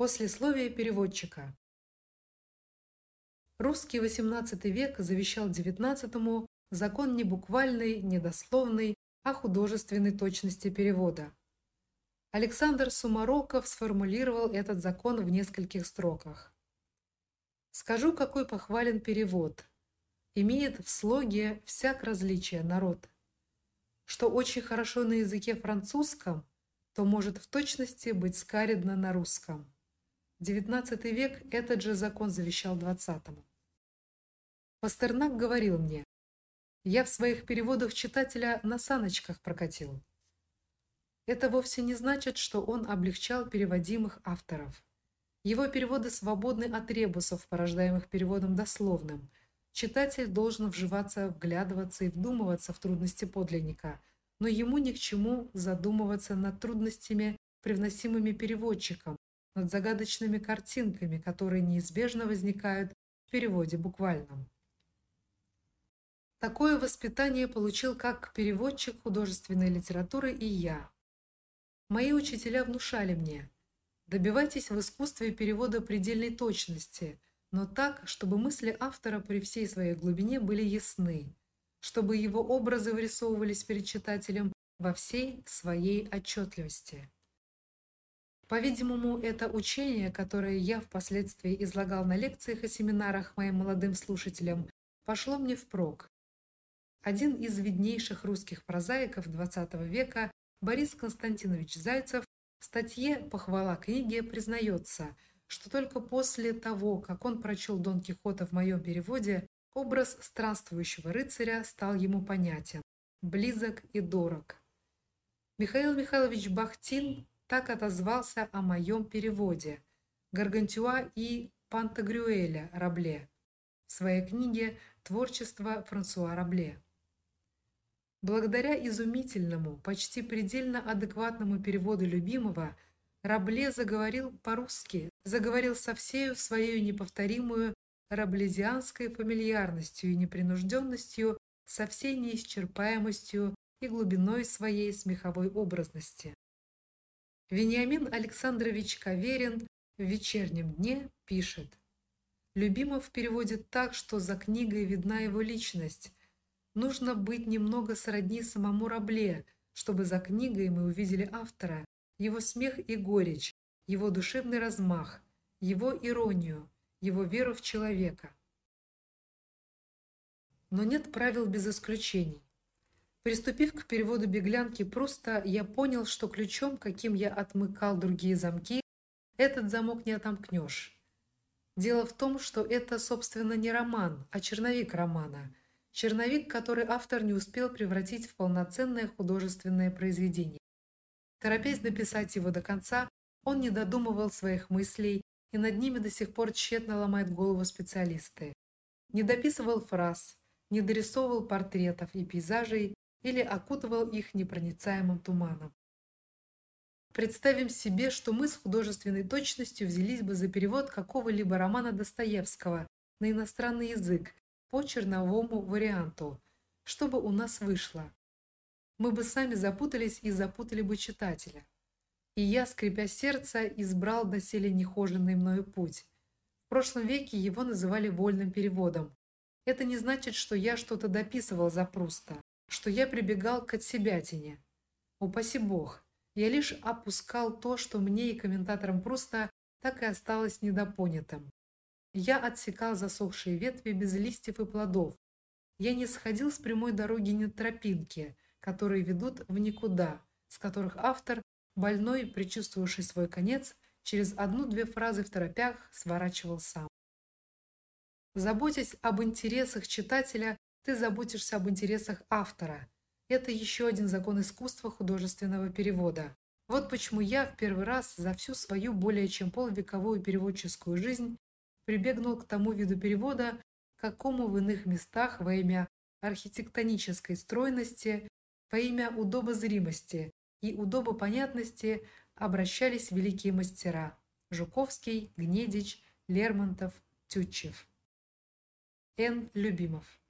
Послесловие переводчика. Русский XVIII век завещал XIX закон не буквальный, не дословный, а художественной точности перевода. Александр Сумароков сформулировал этот закон в нескольких строках. Скажу, какой похвален перевод. Имеет в слоге всяк различие народ. Что очень хорошо на языке французском, то может в точности быть скаридно на русском. XIX век этот же закон завещал XX. Пастернак говорил мне: "Я в своих переводах читателя на саночках прокатил". Это вовсе не значит, что он облегчал переводимых авторов. Его переводы свободны от ребусов, порождаемых переводом дословным. Читатель должен вживаться, вглядываться и вдумываться в трудности подлинника, но ему ни к чему задумываться над трудностями, привносимыми переводчиком, над загадочными картинками, которые неизбежно возникают в переводе буквальном. Такое воспитание получил как переводчик художественной литературы и я. Мои учителя внушали мне: добивайтесь в искусстве перевода предельной точности, но так, чтобы мысли автора при всей своей глубине были ясны, чтобы его образы вырисовывались перед читателем во всей своей отчетливости. По-видимому, это учение, которое я впоследствии излагал на лекциях и семинарах моим молодым слушателям, пошло мне впрок. Один из виднейших русских прозаиков XX века, Борис Константинович Зайцев, в статье Похвала книге признается, что только после того, как он прочел Дон Кихота в моем переводе, образ странствующего рыцаря стал ему понятен, близок и дорог. Михаил Михайлович Бахтин так отозвался о моем переводе Гаргантюа и Пантагрюэля Рабле в своей книге Творчество Франсуа Рабле. Благодаря изумительному, почти предельно адекватному переводу любимого, Рабле заговорил по-русски, заговорил со всей своей неповторимую раблезианской фамильярностью и непринужденностью, со всей неисчерпаемостью и глубиной своей смеховой образности. Вениамин Александрович Каверин в вечернем дне пишет: Любимов переводит так, что за книгой видна его личность. Нужно быть немного сродни самому Рабле, чтобы за книгой мы увидели автора, его смех и горечь, его душевный размах, его иронию, его веру в человека. Но нет правил без исключений. Приступив к переводу беглянки Пруста, я понял, что ключом, каким я отмыкал другие замки, этот замок не отомкнешь. Дело в том, что это, собственно, не роман, а черновик романа. Черновик, который автор не успел превратить в полноценное художественное произведение. Торопясь дописать его до конца, он не додумывал своих мыслей, и над ними до сих пор тщетно ломают голову специалисты. Не дописывал фраз, не дорисовывал портретов и пейзажей, или окутывал их непроницаемым туманом. Представим себе, что мы с художественной точностью взялись бы за перевод какого-либо романа Достоевского на иностранный язык по черновому варианту. Что бы у нас вышло? Мы бы сами запутались и запутали бы читателя. И я, скрипя сердце, избрал доселе нехоженный мною путь. В прошлом веке его называли вольным переводом. Это не значит, что я что-то дописывал за Пруста что я прибегал к отсебятине. Упаси бог, я лишь опускал то, что мне и комментаторам Пруста так и осталось недопонятым. Я отсекал засохшие ветви без листьев и плодов. Я не сходил с прямой дороги ни тропинки, которые ведут в никуда, с которых автор, больной, предчувствовавший свой конец, через одну-две фразы в торопях сворачивал сам. Заботясь об интересах читателя, ты заботишься об интересах автора. Это еще один закон искусства художественного перевода. Вот почему я в первый раз за всю свою более чем полвековую переводческую жизнь прибегнул к тому виду перевода, какому в иных местах во имя архитектонической стройности, во имя удобозримости и удобопонятности обращались великие мастера: Жуковский, Гнедич, Лермонтов, Тютчев. Н. Любимов